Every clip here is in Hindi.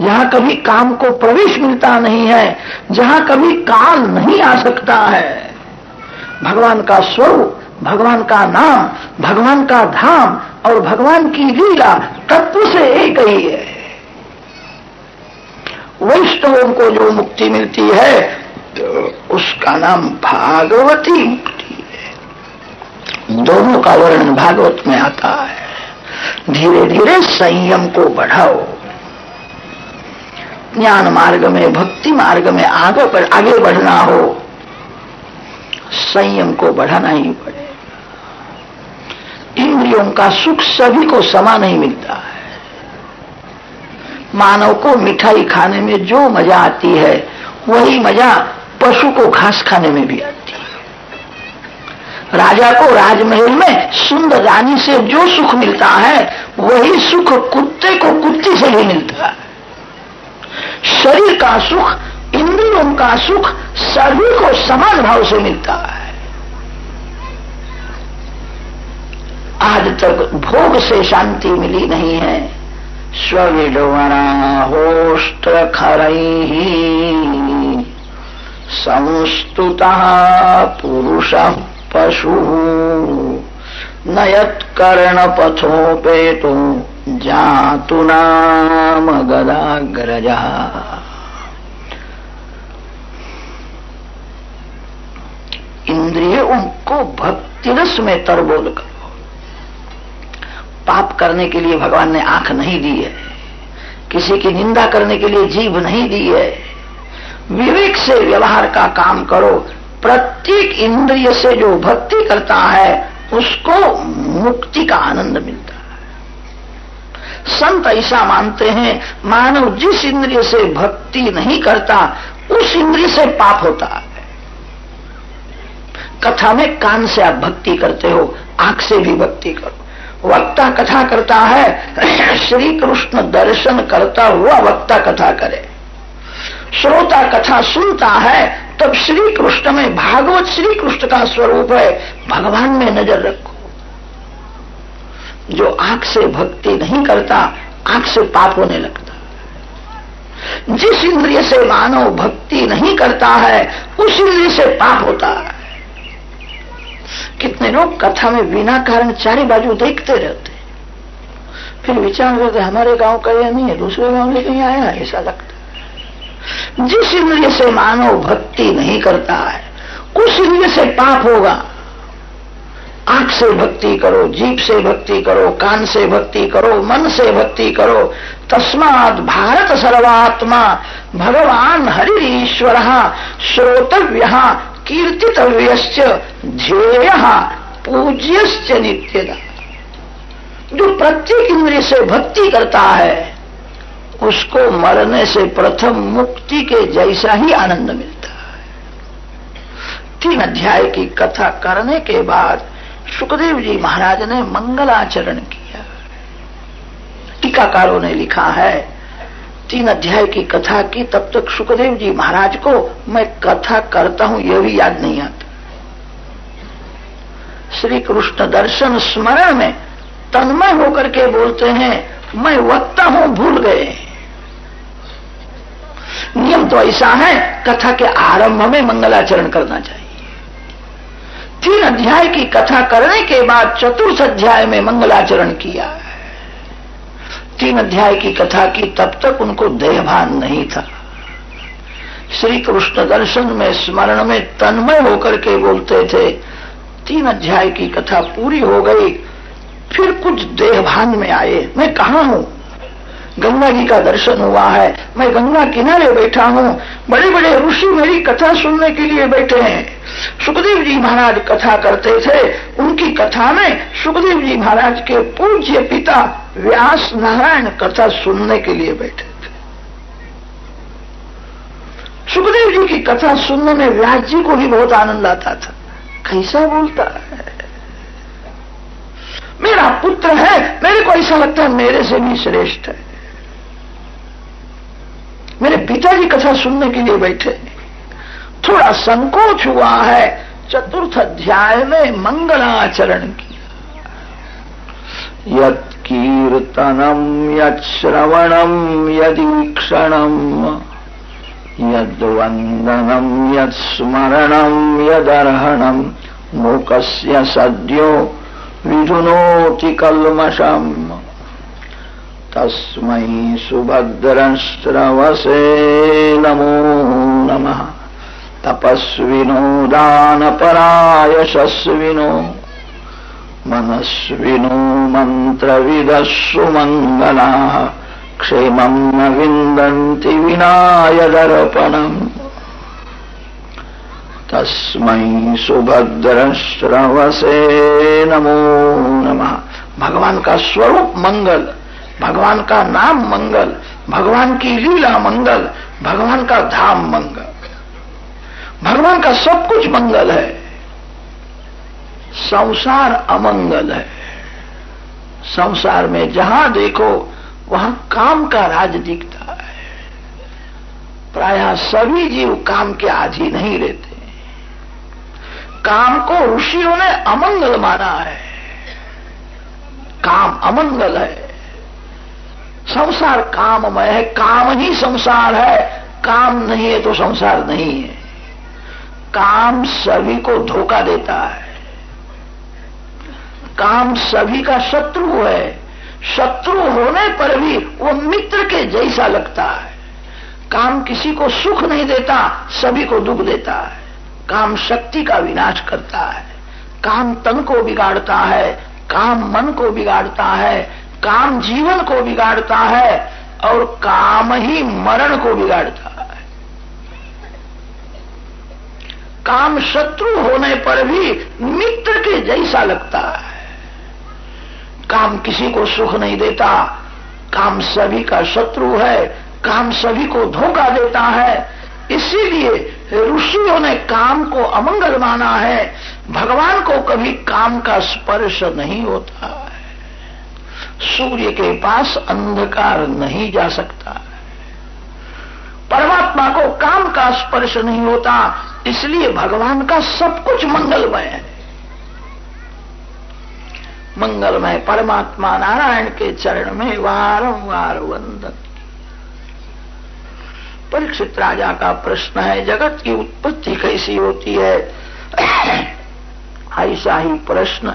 जहाँ कभी काम को प्रवेश मिलता नहीं है, जहाँ कभी काल नहीं आ सकता है। भगवान का स्वरूप, भगवान का नाम, भगवान का धाम और भगवान की लीला तत्व से एक ही है। वैष्णवों को जो मुक्ति मिलती है तो उसका नाम भागवती मुक्ति है। दोनों का वर्णन भागवत में आता है। धीरे धीरे संयम को बढ़ाओ। ज्ञान मार्ग में, भक्ति मार्ग में आगे पर आगे बढ़ना हो, संयम को बढ़ाना ही पड़े। इंद्रियों का सुख सभी को समा नहीं मिलता है। मानव को मिठाई खाने में जो मज़ा आती है, वही मज़ा पशु को घास खाने में भी आती है। राजा को राजमहल में सुंदर रानी से जो सुख मिलता है, वही सुख कुत्ते को कुत्ती से भी मिलता है। शरीर का सुख, इंद्रियों का सुख सभी को समान भाव से मिलता है। आज तक भोग से शांति मिली नहीं है। स्विडवणा होष्ट खरई संस्तुता पुरुष पशु नयत्कर्ण पथोपेतु जातु नाम गदाग्रजा। इंद्रियों को भक्ति रस में तरबोल कर। पाप करने के लिए भगवान ने आँख नहीं दी है। किसी की निंदा करने के लिए जीभ नहीं दी है। विवेक से व्यवहार का काम करो। प्रत्येक इंद्रिय से जो भक्ति करता है, उसको मुक्ति का आनंद मिलता है। संत ऐसा मानते हैं, मानव जिस इंद्रिय से भक्ति नहीं करता, उस इंद्रिय से पाप होता है। कथा में कान से आप भक्ति करते हो, आँख से भी भक्ति करो। वक्ता कथा करता है श्री कृष्ण दर्शन करता हुआ वक्ता कथा करे। श्रोता कथा सुनता है, तब श्री कृष्ण में भागवत श्री कृष्ण का स्वरूप है। भगवान में नज़र रखो। जो आँख से भक्ति नहीं करता, आँख से पाप होने लगता। जिस इंद्रिय से मानव भक्ति नहीं करता है, उस इंद्रिय से पाप होता है। कितने लोग कथा में बिना कारण चारे बाजू देखते रहते फिर विचार करते हमारे गाँव का यह नहीं है, दूसरे गाँव में कहीं आया है, ऐसा लगता जिस इंद्रिय से मानव भक्ति नहीं करता है, उस इंद्रिय से पाप होगा। आँख से भक्ति करो जीप से भक्ति करो, कान से भक्ति करो, मन से भक्ति करो। तस्मात भारत सर्वात्मा, भगवान हरि ईश्वर श्रोतव्य कीर्तितव्य ध्येय, पूज्यश्च नित्यदा। जो प्रत्येक इंद्रिय से भक्ति करता है, उसको मरने से प्रथम मुक्ति के जैसा ही आनंद मिलता है। तीन अध्याय की कथा करने के बाद सुखदेव जी महाराज ने मंगलाचरण किया। टीकाकारों ने लिखा है, तीन अध्याय की कथा की, तब तक सुखदेव जी महाराज को मैं कथा करता हूँ, यह भी याद नहीं आता। श्री कृष्ण दर्शन स्मरण में तन्मय होकर के बोलते हैं, मैं वक्ता हूँ, भूल गए। नियम तो ऐसा है, कथा के आरंभ में मंगलाचरण करना चाहिए। अध्याय की कथा करने के बाद चतुर्थ अध्याय में मंगलाचरण किया तीन अध्याय की कथा की तब तक उनको देहभान नहीं था। श्री कृष्ण दर्शन में स्मरण में तन्मय होकर के बोलते थे, तीन अध्याय की कथा पूरी हो गई, फिर कुछ देहभान में आए। मैं कहा हूँ? गंगा जी का दर्शन हुआ है। मैं गंगा किनारे बैठा हूँ। बड़े बड़े ऋषि मेरी कथा सुनने के लिए बैठे हैं। सुखदेव जी महाराज कथा करते थे। उनकी कथा में सुखदेव जी महाराज के पूज्य पिता व्यास नारायण कथा सुनने के लिए बैठे थे। सुखदेव जी की कथा सुनने में व्यास जी को भी बहुत आनंद आता था। कैसा बोलता है? मेरा पुत्र है। मेरे को ऐसा लगता है मेरे से भी श्रेष्ठ है। मेरे पिताजी कथा सुनने के लिए बैठे। थोड़ा संकोच हुआ है, चतुर्थ अध्याय में मंगलाचरण किया। यत यत्कीर्तनम्, यच्छ्रवणम्, यदीक्षणम्, यद्वन्दनम्, यत्स्मरणम्, यदर्हणम् मूकस्य सद्यो विधुनोति कल्मषम्। तस्मै सुभद्रश्रवसे नमो नमः। तपस्विनो दानपरायशस्विनो मनस्विनो मन्त्रविदः सुमङ्गलाः क्षेमम् न विन्दन्ति विनायदर्पणम्। तस्मै सुभद्रश्रवसे नमो नमः। भगवान का स्वरूप मंगल। भगवान का नाम मंगल, भगवान की लीला मंगल, भगवान का धाम मंगल। भगवान का सब कुछ मंगल है। संसार अमंगल है। संसार में जहाँ देखो, वहाँ काम का राज दिखता है। प्राय सभी जीव काम के आधीन नहीं रहते। काम को ऋषियों ने अमंगल माना है। काम अमंगल है। संसार काममय है, काम ही संसार है। काम नहीं है तो संसार नहीं है। काम सभी को धोखा देता है। काम सभी का शत्रु है। शत्रु होने पर भी वो मित्र के जैसा लगता है। काम किसी को सुख नहीं देता, सभी को दुख देता है। काम शक्ति का विनाश करता है। काम तन को बिगाड़ता है, काम मन को बिगाड़ता है। काम जीवन को बिगाड़ता है और काम ही मरण को बिगाड़ता है। काम शत्रु होने पर भी मित्र के जैसा लगता है। काम किसी को सुख नहीं देता, काम सभी का शत्रु है, काम सभी को धोखा देता है। इसीलिए ऋषियों ने काम को अमंगल माना है। भगवान को कभी काम का स्पर्श नहीं होता। है सूर्य के पास अंधकार नहीं जा सकता। परमात्मा को काम का स्पर्श नहीं होता, इसलिए भगवान का सब कुछ मंगलमय है। मंगलमय परमात्मा नारायण के चरण में वारंवार वंदन। परीक्षित राजा का प्रश्न है, जगत की उत्पत्ति कैसी होती है? ऐसा ही प्रश्न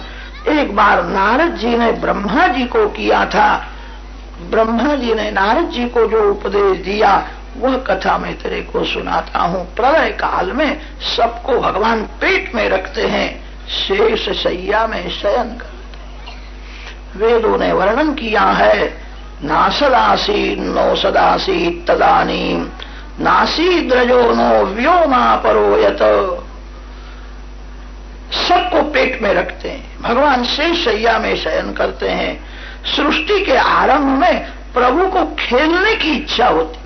एक बार नारद जी ने ब्रह्मा जी को किया था। ब्रह्मा जी ने नारद जी को जो उपदेश दिया, वह कथा मैं तेरे को सुनाता हूँ। प्रलय काल में सबको भगवान पेट में रखते हैं। शेष सैया में शयन करते वेदों ने वर्णन किया है, नासदासी नो सदासी तदानी नासी द्रजो नो व्योमा परोयत। सबको पेट में रखते हैं। भगवान शेष सैया में शयन करते हैं। सृष्टि के आरंभ में प्रभु को खेलने की इच्छा होती है।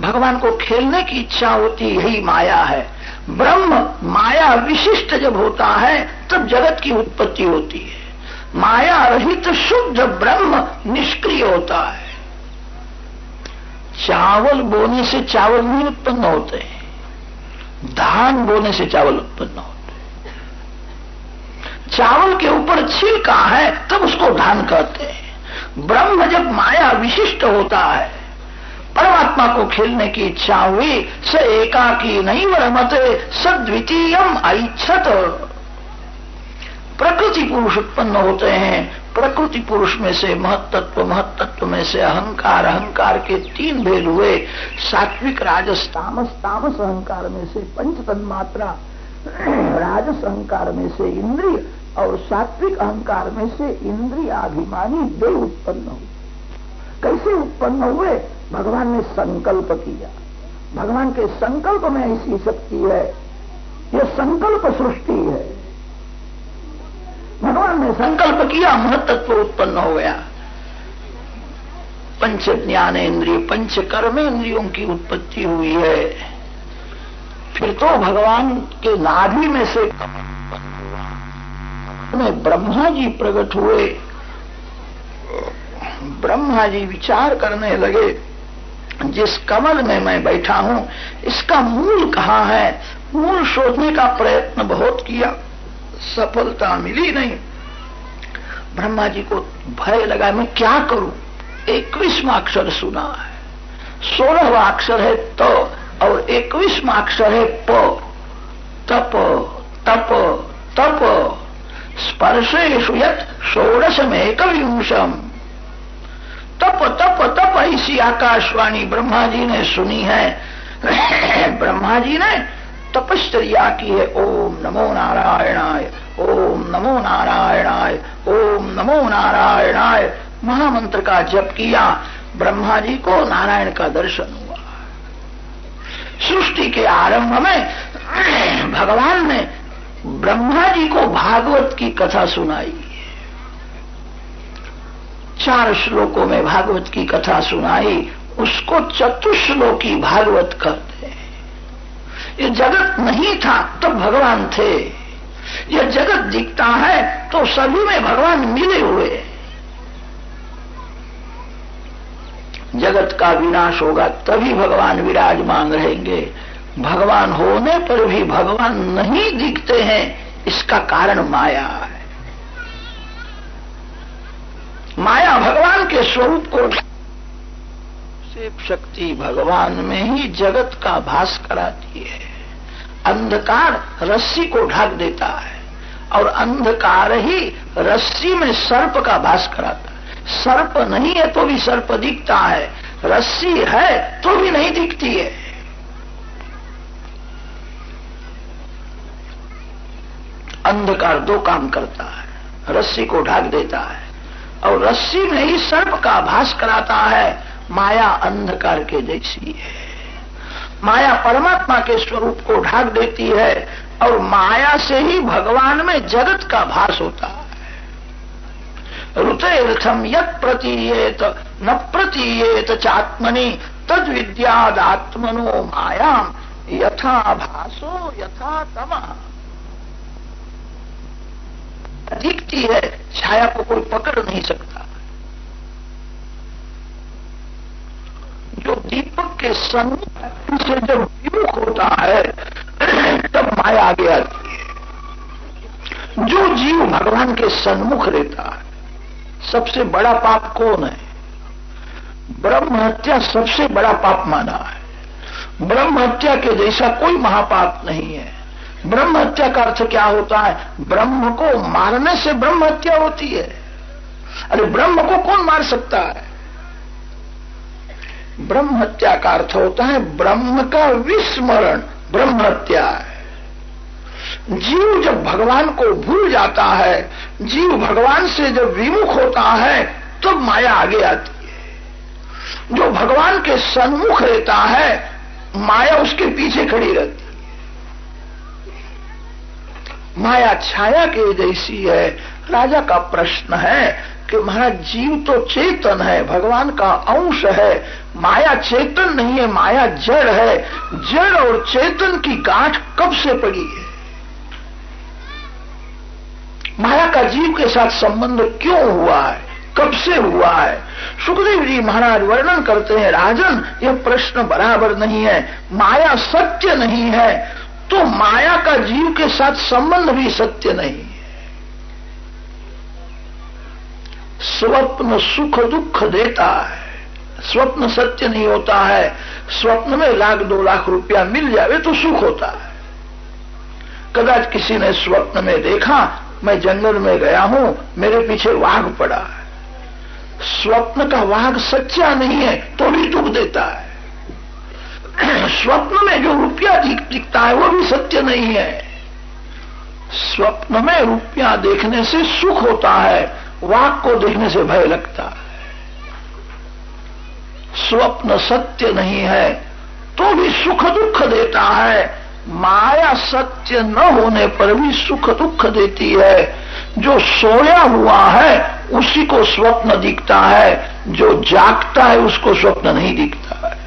भगवान को खेलने की इच्छा होती, यही माया है। ब्रह्म माया विशिष्ट जब होता है, तब जगत की उत्पत्ति होती है। माया रहित शुद्ध ब्रह्म निष्क्रिय होता है। चावल बोने से चावल नहीं उत्पन्न होते हैं। धान बोने से चावल उत्पन्न होते चावल के ऊपर छिलका है, तब उसको धान कहते हैं। ब्रह्म जब माया विशिष्ट होता है, परमात्मा को खेलने की इच्छा हुई, स एकाकी नहीं रमते सद्वितीयम ऐच्छत। प्रकृति पुरुष उत्पन्न होते हैं प्रकृति पुरुष में से, महत्त्व महत्त्व में से, अहंकार अहंकार के तीन भेद हुए। सात्विक, राजस, तामस तामस अहंकार में से पंच तन्मात्रा राजस अहंकार में से इंद्रिय, और सात्विक अहंकार में से इंद्रियाभिमानी देव उत्पन्न हुए। कैसे उत्पन्न हुए? भगवान ने संकल्प किया। भगवान के संकल्प में ऐसी शक्ति है। यह संकल्प सृष्टि है। भगवान ने संकल्प किया, महत्व उत्पन्न हो गया। पंच ज्ञान इंद्रिय पंच कर्म इंद्रियों की उत्पत्ति हुई है। फिर तो भगवान के नाभि में से ब्रह्मा जी प्रकट हुए। ब्रह्मा जी विचार करने लगे, जिस कमल में मैं बैठा हूँ, इसका मूल कहाँ है? मूल शोधने का प्रयत्न बहुत किया। सफलता मिली नहीं। ब्रह्मा जी को भय लगा, मैं क्या करूँ? इक्कीसवा अक्षर सुना है। सोलहवा अक्षर है तो और इक्कीसवा अक्षर है प। तप तप तप। स्पर्शेशु यत में एक विंशम तप तप तप ऐसी आकाशवाणी ब्रह्मा जी ने सुनी है। ब्रह्मा जी ने तपश्चर्या की है ओम नमो नारायणाय, ओम नमो नारायणाय, ओम नमो नारायणाय। महामंत्र का जप किया ब्रह्मा जी को नारायण का दर्शन हुआ। सृष्टि के आरंभ में भगवान ने ब्रह्मा जी को भागवत की कथा सुनाई। चार श्लोकों में भागवत की कथा सुनाई, उसको चतुश्लोकी भागवत कहते हैं। ये जगत नहीं था तो भगवान थे। ये जगत दिखता है तो सभी में भगवान मिले हुए। जगत का विनाश होगा, तभी भगवान विराजमान रहेंगे। भगवान होने पर भी भगवान नहीं दिखते हैं, इसका कारण माया है। माया भगवान के स्वरूप को शक्ति भगवान में ही जगत का भास कराती है। अंधकार रस्सी को ढक देता है और अंधकार ही रस्सी में सर्प का भास कराता है। सर्प नहीं है तो भी सर्प दिखता है, रस्सी है तो भी नहीं दिखती है। अंधकार दो काम करता है, रस्सी को ढाक देता है और रस्सी में ही सर्प का भास कराता है। माया अंधकार के जैसी है। माया परमात्मा के स्वरूप को ढाक देती है और माया से ही भगवान में जगत का भास होता है। ऋतेर्थम यत प्रतीयेत, न प्रतीयेत चात्मनि तद विद्यात्मनो मायाम, यथा भासो यथा तमा। दिखती है, छाया को कोई पकड़ नहीं सकता। जो दीपक के सन्मुख से जब विमुख होता है, तब माया आगे आती है। जो जीव भगवान के सन्मुख रहता है, सबसे बड़ा पाप कौन है? ब्रह्म हत्या सबसे बड़ा पाप माना है। ब्रह्म हत्या के जैसा कोई महापाप नहीं है। ब्रह्म हत्या का अर्थ क्या होता है? ब्रह्म को मारने से ब्रह्म हत्या होती है। अरे ब्रह्म को कौन मार सकता है? ब्रह्म हत्या का अर्थ होता है ब्रह्म का विस्मरण, ब्रह्म हत्या है। जीव जब भगवान को भूल जाता है, जीव भगवान से जब विमुख होता है, तब तो माया आगे आती है। जो भगवान के सन्मुख रहता है, माया उसके पीछे खड़ी रहती है। माया छाया के जैसी है, राजा का प्रश्न है कि महाराज जीव तो चेतन है, भगवान का अंश है। माया चेतन नहीं है, माया जड़ है। जड़ और चेतन की गांठ कब से पड़ी है? माया का जीव के साथ संबंध क्यों हुआ है? कब से हुआ है? सुखदेव जी महाराज वर्णन करते हैं, राजन, यह प्रश्न बराबर नहीं है, माया सत्य नहीं है तो माया का जीव के साथ संबंध भी सत्य नहीं है स्वप्न सुख दुख देता है। स्वप्न सत्य नहीं होता है। स्वप्न में लाख दो लाख रुपया मिल जावे तो सुख होता है। कदाच किसी ने स्वप्न में देखा, मैं जंगल में गया हूँ, मेरे पीछे वाघ पड़ा है। स्वप्न का वाघ सच्चा नहीं है तो भी दुख देता है। स्वप्न में जो रुपया दिखता है, वो भी सत्य नहीं है। स्वप्न में रुपया देखने से सुख होता है वाक को देखने से भय लगता है। स्वप्न सत्य नहीं है तो भी सुख दुख देता है। माया सत्य न होने पर भी सुख दुख देती है। जो सोया हुआ है, उसी को स्वप्न दिखता है। जो जागता है, उसको स्वप्न नहीं दिखता है।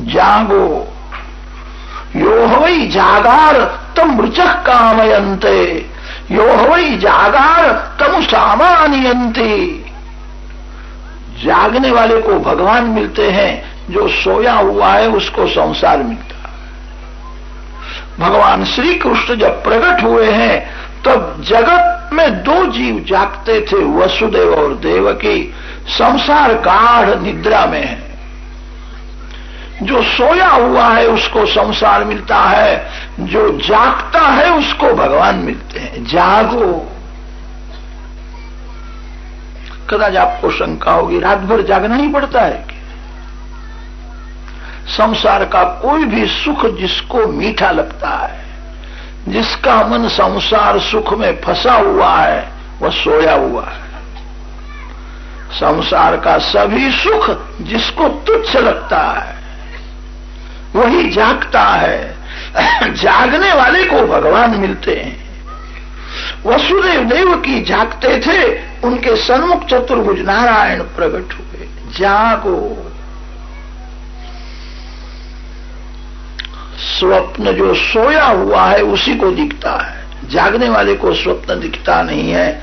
जागो। यो हई जागार, तम मृचक कामयंते यो वही जागार तम सामानियंती। जागने वाले को भगवान मिलते हैं, जो सोया हुआ है, उसको संसार मिलता भगवान श्री कृष्ण जब प्रकट हुए हैं, तब जगत में दो जीव जागते थे, वसुदेव और देवकी। संसार गाढ़ निद्रा में है। जो सोया हुआ है उसको संसार मिलता है, जो जागता है उसको भगवान मिलते हैं। जागो। कदाच आपको शंका होगी रात भर जागना ही पड़ता है संसार का कोई भी सुख जिसको मीठा लगता है, जिसका मन संसार सुख में फंसा हुआ है, वह सोया हुआ है। संसार का सभी सुख जिसको तुच्छ लगता है वही जागता है। जागने वाले को भगवान मिलते हैं। वसुदेव देव की जागते थे, उनके सन्मुख चतुर्भुज नारायण प्रकट हुए। जागो। स्वप्न जो सोया हुआ है, उसी को दिखता है। जागने वाले को स्वप्न दिखता नहीं है।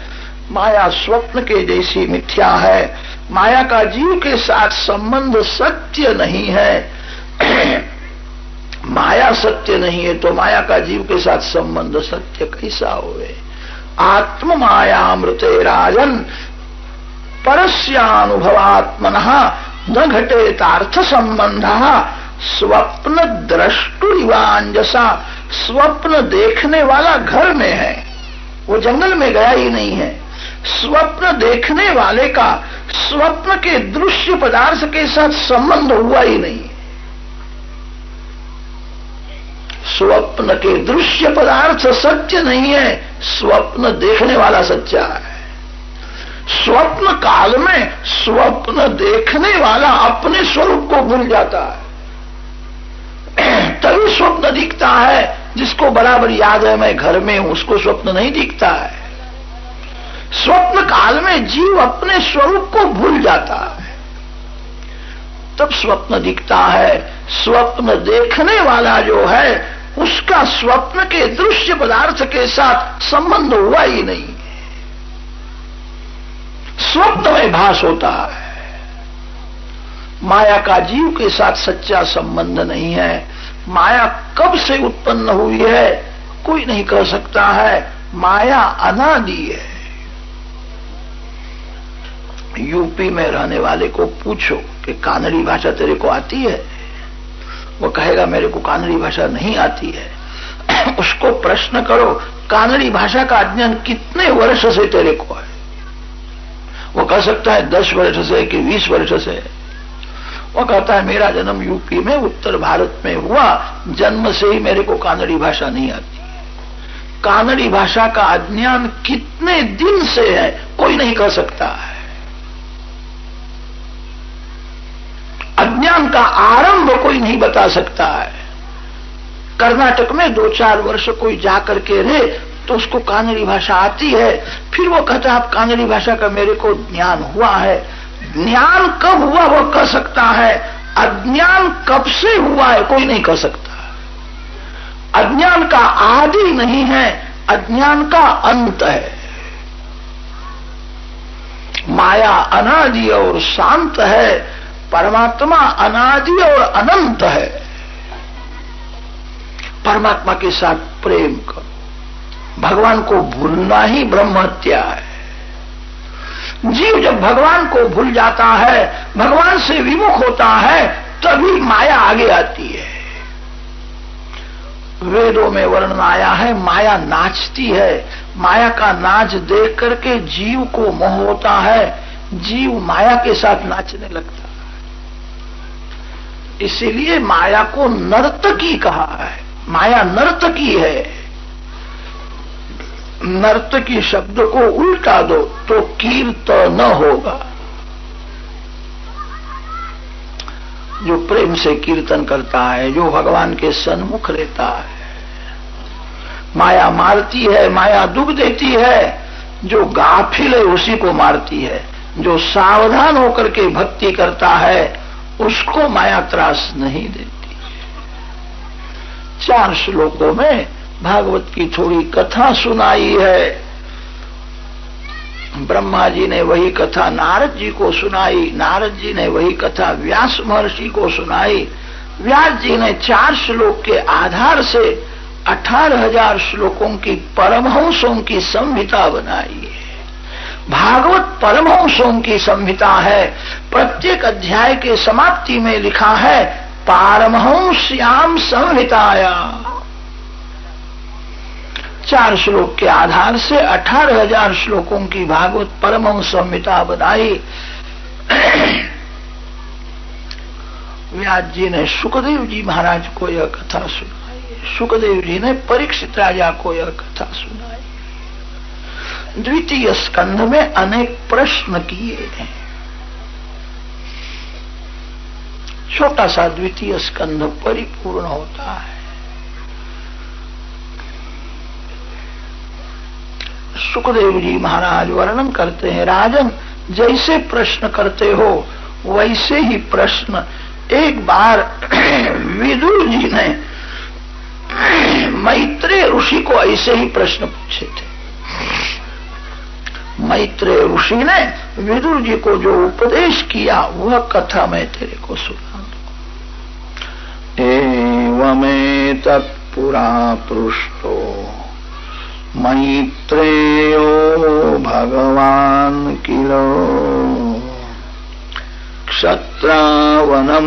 माया स्वप्न के जैसी मिथ्या है। माया का जीव के साथ संबंध सत्य नहीं है। माया सत्य नहीं है तो माया का जीव के साथ संबंध सत्य कैसा हुए आत्म माया मायामृत राजन, परस्यानुभवात्मन न घटेतार्थ संबंध, स्वप्न द्रष्टुरिवांजसा स्वप्न देखने वाला घर में है। वो जंगल में गया ही नहीं है। स्वप्न देखने वाले का, स्वप्न के दृश्य पदार्थ के साथ संबंध हुआ ही नहीं। स्वप्न के दृश्य पदार्थ सत्य नहीं है, स्वप्न देखने वाला सच्चा है। स्वप्न काल में स्वप्न देखने वाला अपने स्वरूप को भूल जाता है। तभी स्वप्न दिखता है, जिसको बराबर याद है, मैं घर में हूँ, उसको स्वप्न नहीं दिखता है। स्वप्न काल में जीव अपने स्वरूप को भूल जाता है। तब स्वप्न दिखता है, स्वप्न देखने वाला जो है उसका स्वप्न के दृश्य पदार्थ के साथ संबंध हुआ ही नहीं। स्वप्न में भास होता है। माया का जीव के साथ सच्चा संबंध नहीं है। माया कब से उत्पन्न हुई है, कोई नहीं कह सकता है। माया अनादि है। यूपी में रहने वाले को पूछो कि कानड़ी भाषा तेरे को आती है? वो कहेगा, मेरे को कानड़ी भाषा नहीं आती है। उसको प्रश्न करो, कानड़ी भाषा का अध्ययन कितने वर्ष से तेरे को है? वो कह सकता है, दस वर्ष से कि बीस वर्ष से वो कहता है, मेरा जन्म यूपी में, उत्तर भारत में हुआ, जन्म से ही मेरे को कानड़ी भाषा नहीं आती। कानड़ी भाषा का अज्ञान कितने दिन से है, कोई नहीं कह सकता है। अज्ञान का आरंभ कोई नहीं बता सकता है। कर्नाटक में दो चार वर्ष कोई जाकर के रहे तो उसको कानड़ी भाषा आती है। फिर वो कहता है, आप कानड़ी भाषा का मेरे को ज्ञान हुआ है। ज्ञान कब हुआ वो कह सकता है। अज्ञान कब से हुआ है कोई नहीं कह सकता। अज्ञान का आदि नहीं है, अज्ञान का अंत है। माया अनादि और शांत है। परमात्मा अनादि और अनंत है। परमात्मा के साथ प्रेम करो। भगवान को भूलना ही ब्रह्म हत्या है। जीव जब भगवान को भूल जाता है, भगवान से विमुख होता है, तभी माया आगे आती है। वेदों में वर्णन आया है, माया नाचती है। माया का नाच देख करके जीव को मोह होता है। जीव माया के साथ नाचने लगता इसीलिए माया को नर्तकी कहा है। माया नर्तकी है। नर्तकी शब्द को उल्टा दो तो कीर्त न होगा। जो प्रेम से कीर्तन करता है, जो भगवान के सन्मुख रहता है। माया मारती है, माया दुख देती है, जो गाफिल है उसी को मारती है। जो सावधान होकर के भक्ति करता है उसको माया त्रास नहीं देती। चार श्लोकों में भागवत की थोड़ी कथा सुनाई है। ब्रह्मा जी ने वही कथा नारद जी को सुनाई, नारद जी ने वही कथा व्यास महर्षि को सुनाई। व्यास जी ने चार श्लोक के आधार से अठारह हज़ार श्लोकों की परमहंसों की संहिता बनाई भागवत परमहंसों की संहिता है। प्रत्येक अध्याय के समाप्ति में लिखा है, पारमहंस्याम संहिताया। चार श्लोक के आधार से अठारह हज़ार श्लोकों की भागवत परमहंस संहिता बनाई व्यास जी ने सुखदेव जी महाराज को यह कथा सुनाई। सुखदेव जी ने परीक्षित राजा को यह कथा सुनाई। द्वितीय स्कंध में अनेक प्रश्न किए हैं छोटा सा द्वितीय स्कंध परिपूर्ण होता है। सुखदेव जी महाराज वर्णन करते हैं, राजन, जैसे प्रश्न करते हो, वैसे ही प्रश्न। एक बार विदुर जी ने मैत्रेय ऋषि को ऐसे ही प्रश्न पूछे थे। मैत्रेय ऋषि ने विदुर जी को जो उपदेश किया, वह कथा मैं तेरे को सुना एवमे तत्पुरा पृष्ठो। मैत्रेयो भगवान किलो। क्षत्रावनम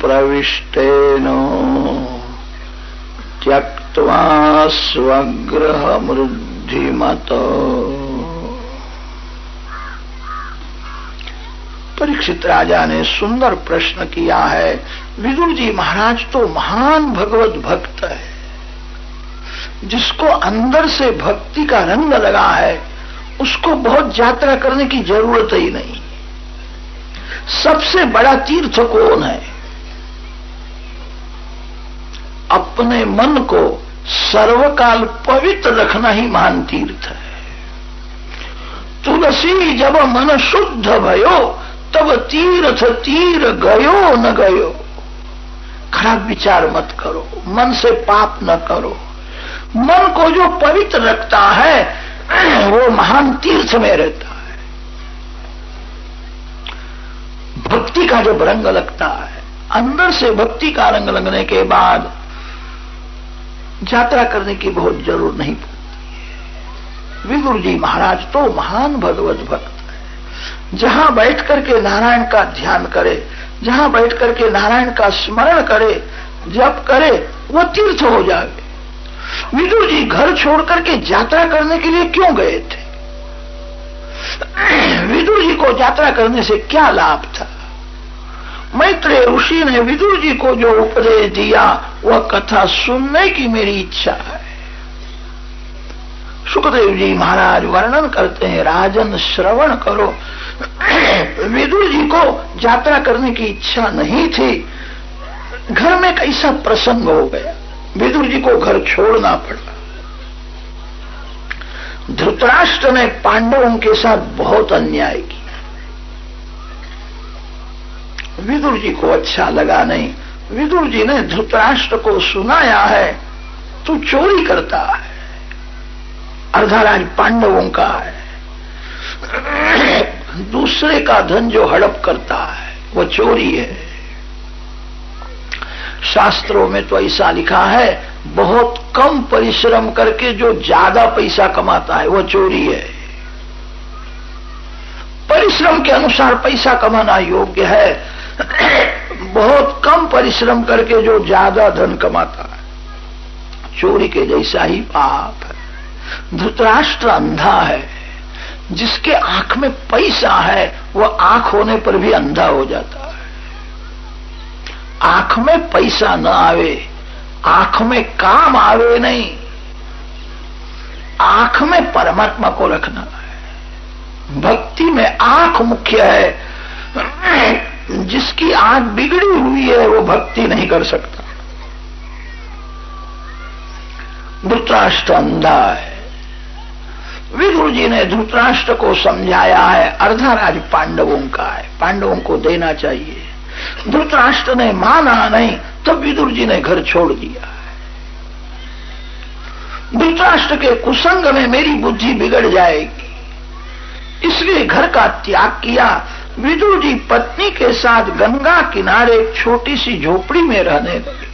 प्रविष्टेन। त्यक्त्वा स्वग्रह मृद्धिमत परीक्षित राजा ने सुंदर प्रश्न किया है, विदुर जी महाराज तो महान भगवत भक्त है। जिसको अंदर से भक्ति का रंग लगा है, उसको बहुत यात्रा करने की ज़रूरत ही नहीं। सबसे बड़ा तीर्थ कौन है? अपने मन को सर्वकाल पवित्र रखना ही महान तीर्थ है। तुलसी जब मन शुद्ध भयो तब तीर्थ तीर गयो न गयो। खराब विचार मत करो, मन से पाप न करो। मन को जो पवित्र रखता है, वो महान तीर्थ में रहता है। भक्ति का जब रंग लगता है, अंदर से भक्ति का रंग लगने के बाद यात्रा करने की बहुत ज़रूरत नहीं पड़ती विदुर जी महाराज तो महान भगवत भक्त जहाँ बैठ करके नारायण का ध्यान करे, जहाँ बैठ करके नारायण का स्मरण करे, जप करे, वो तीर्थ हो जाए विदुर जी घर छोड़ करके यात्रा करने के लिए क्यों गए थे? विदुर जी को यात्रा करने से क्या लाभ था? मैत्रेय ऋषि ने विदुर जी को जो उपदेश दिया, वह कथा सुनने की मेरी इच्छा है। सुखदेव जी महाराज वर्णन करते हैं, राजन श्रवण करो। विदुर जी को यात्रा करने की इच्छा नहीं थी। घर में कैसा प्रसंग हो गया। विदुर जी को घर छोड़ना पड़ा। धृतराष्ट्र ने पांडवों के साथ बहुत अन्याय किया। विदुर जी को अच्छा लगा नहीं। विदुर जी ने धृतराष्ट्र को सुनाया है, तू चोरी करता है। अर्धाराज पांडवों का है। दूसरे का धन जो हड़प करता है, वो चोरी है। शास्त्रों में तो ऐसा लिखा है, बहुत कम परिश्रम करके जो ज़्यादा पैसा कमाता है, वो चोरी है। परिश्रम के अनुसार पैसा कमाना योग्य है। बहुत कम परिश्रम करके जो ज़्यादा धन कमाता है, चोरी के जैसा ही पाप है। धृतराष्ट्र अंधा है। जिसके आँख में पैसा है वह आँख होने पर भी अंधा हो जाता है। आँख में पैसा न आवे, आँख में काम आवे नहीं। आँख में परमात्मा को रखना है। भक्ति में आँख मुख्य है। जिसकी आँख बिगड़ी हुई है, वो भक्ति नहीं कर सकता। धृतराष्ट्र अंधा है। विदुर जी ने धृतराष्ट्र को समझाया है। अर्धा राज पांडवों का है। पांडवों को देना चाहिए। धृतराष्ट्र ने माना नहीं, तब विदुर जी ने घर छोड़ दिया है। धृतराष्ट्र के कुसंग में मेरी बुद्धि बिगड़ जाएगी। इसलिए घर का त्याग किया। विदुर जी पत्नी के साथ गंगा किनारे छोटी सी झोपड़ी में रहने लगे।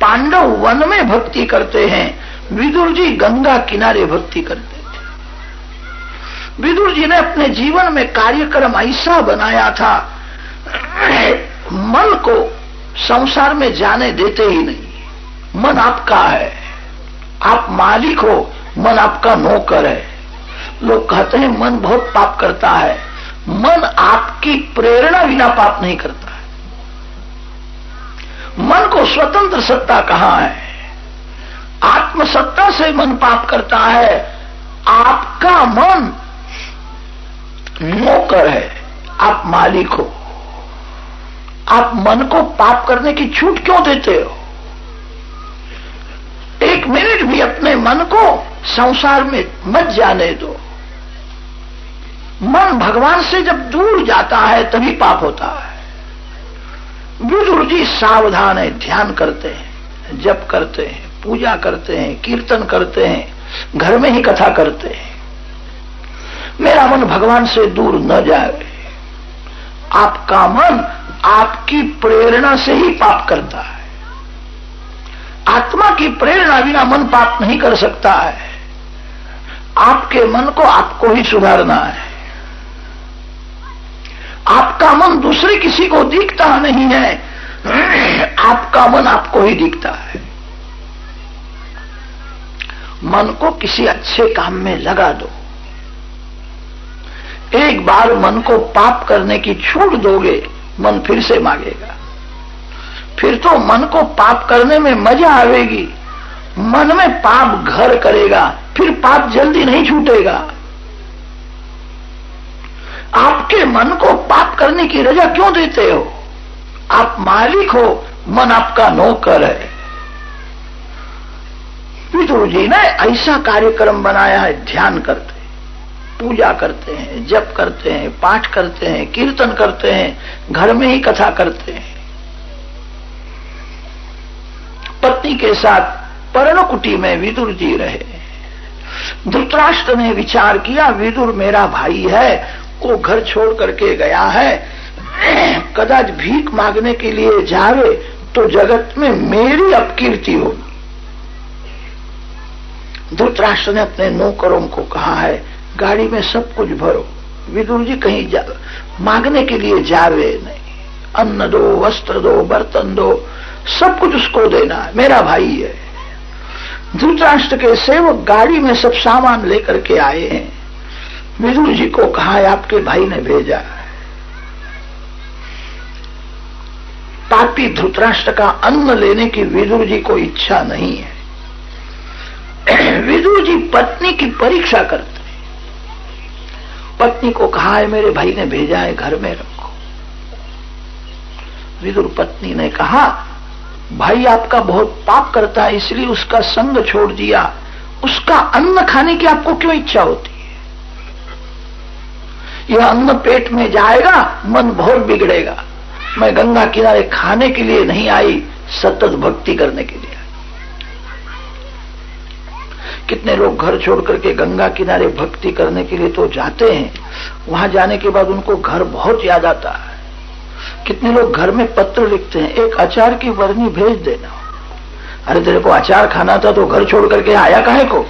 पांडव वन में भक्ति करते हैं। विदुर जी गंगा किनारे भक्ति करते थे। विदुर जी ने अपने जीवन में कार्यक्रम ऐसा बनाया था, मन को संसार में जाने देते ही नहीं। मन आपका है। आप मालिक हो, मन आपका नौकर है। लोग कहते हैं, मन बहुत पाप करता है। मन आपकी प्रेरणा बिना पाप नहीं करता है। मन को स्वतंत्र सत्ता कहाँ है? आत्मसत्ता से मन पाप करता है। आपका मन नौकर है। आप मालिक हो। आप मन को पाप करने की छूट क्यों देते हो? एक मिनट भी अपने मन को संसार में मत जाने दो। मन भगवान से जब दूर जाता है, तभी पाप होता है। विदुर जी सावधान है, ध्यान करते हैं, जप करते हैं। पूजा करते हैं, कीर्तन करते हैं, घर में ही कथा करते हैं। मेरा मन भगवान से दूर न जाए। आपका मन आपकी प्रेरणा से ही पाप करता है। आत्मा की प्रेरणा बिना मन पाप नहीं कर सकता है। आपके मन को आपको ही सुधारना है। आपका मन दूसरे किसी को दिखता नहीं है। आपका मन आपको ही दिखता है। मन को किसी अच्छे काम में लगा दो। एक बार मन को पाप करने की छूट दोगे, मन फिर से मांगेगा। फिर तो मन को पाप करने में मज़ा आवेगी। मन में पाप घर करेगा, फिर पाप जल्दी नहीं छूटेगा। आपके मन को पाप करने की रजा क्यों देते हो? आप मालिक हो, मन आपका नौकर है। विदुर जी ने ऐसा कार्यक्रम बनाया है, ध्यान करते पूजा करते हैं, जप करते हैं, पाठ करते हैं, कीर्तन करते हैं, घर में ही कथा करते हैं। पत्नी के साथ पर्णकुटी में विदुर जी रहे। धृतराष्ट्र ने विचार किया, विदुर मेरा भाई है वो घर छोड़ करके गया है। कदाच भीख मांगने के लिए जावे तो जगत में मेरी अपकीर्ति होगी। धृतराष्ट्र ने अपने नौकरों को कहा है, गाड़ी में सब कुछ भरो। विदुर जी कहीं जा, मांगने के लिए जावे नहीं। अन्न दो, वस्त्र दो, बर्तन दो, सब कुछ उसको देना है। मेरा भाई है। धृतराष्ट्र के सेवक गाड़ी में सब सामान लेकर के आए हैं। विदुर जी को कहा है आपके भाई ने भेजा है। पापी धृतराष्ट्र का अन्न लेने की विदुर जी को इच्छा नहीं है। विदुर जी पत्नी की परीक्षा करते पत्नी को कहा है मेरे भाई ने भेजा है, घर में रखो। विदुर पत्नी ने कहा, भाई, आपका बहुत पाप करता है, इसलिए उसका संग छोड़ दिया। उसका अन्न खाने की आपको क्यों इच्छा होती है? यह अन्न पेट में जाएगा, मन बहुत बिगड़ेगा। मैं गंगा किनारे खाने के लिए नहीं आई, सतत भक्ति करने के लिए। कितने लोग घर छोड़ करके गंगा किनारे भक्ति करने के लिए तो जाते हैं, वहाँ जाने के बाद उनको घर बहुत याद आता है। कितने लोग घर में पत्र लिखते हैं, एक अचार की वर्णी भेज देना। अरे तेरे को अचार खाना था तो घर छोड़ करके आया काहे को?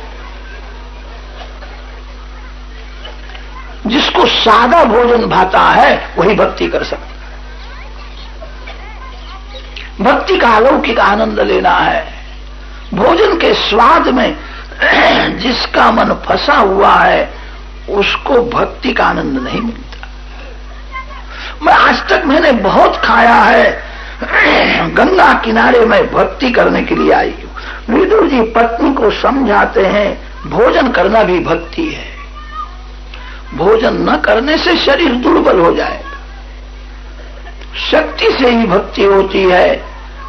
जिसको सादा भोजन भाता है, वही भक्ति कर सकता है। भक्ति का अलौकिक आनंद लेना है। भोजन के स्वाद में जिसका मन फंसा हुआ है, उसको भक्ति का आनंद नहीं मिलता। मैं आज तक मैंने बहुत खाया है, गंगा किनारे में भक्ति करने के लिए आई हूँ। विदुर जी पत्नी को समझाते हैं, भोजन करना भी भक्ति है। भोजन न करने से शरीर दुर्बल हो जाएगा। शक्ति से ही भक्ति होती है।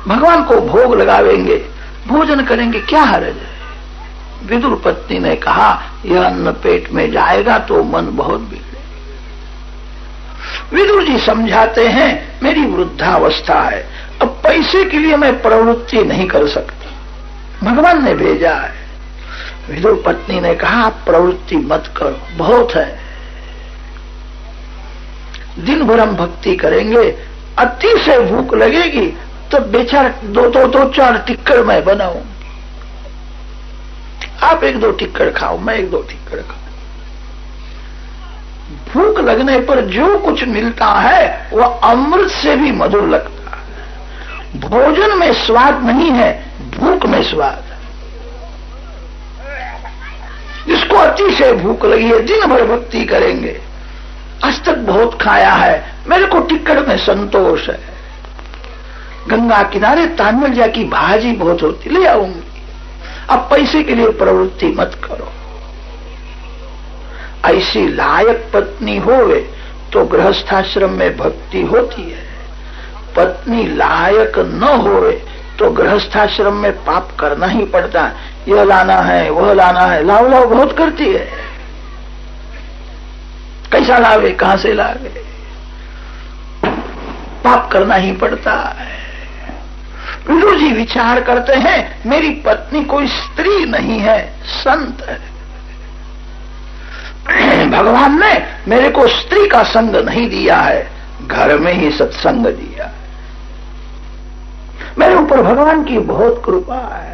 भगवान को भोग लगावेंगे, भोजन करेंगे, क्या हरज है? विदुर पत्नी ने कहा, यह अन्न पेट में जाएगा तो मन बहुत बिगड़े विदुर जी समझाते हैं, मेरी वृद्धावस्था है, अब पैसे के लिए मैं प्रवृत्ति नहीं कर सकती। भगवान ने भेजा है। विदुर पत्नी ने कहा प्रवृत्ति मत करो, बहुत है। दिन भर हम भक्ति करेंगे, अति से भूख लगेगी तो बेचार दो दो दो चार टिक्कड़ मैं बनाऊ आप एक दो टिक्कड़ खाओ, मैं एक दो टिक्कड़ खाऊ। भूख लगने पर जो कुछ मिलता है वह अमृत से भी मधुर लगता है। भोजन में स्वाद नहीं है, भूख में स्वाद है। जिसको अतिशय भूख लगी है, दिन भर भक्ति करेंगे। आज तक बहुत खाया है, मेरे को टिक्कड़ में संतोष है। गंगा किनारे तानमलिया की भाजी बहुत होती, ले आऊँगी। अब पैसे के लिए प्रवृत्ति मत करो। ऐसी लायक पत्नी होवे तो गृहस्थाश्रम में भक्ति होती है। पत्नी लायक न होवे तो गृहस्थाश्रम में पाप करना ही पड़ता है। यह लाना है, वह लाना है, लाओ लाओ, बहुत करती है। कैसा लावे, कहाँ से लावे? पाप करना ही पड़ता है। विदुर जी विचार करते हैं, मेरी पत्नी कोई स्त्री नहीं है, संत है। भगवान ने मेरे को स्त्री का संग नहीं दिया है, घर में ही सत्संग दिया है। मेरे ऊपर भगवान की बहुत कृपा है।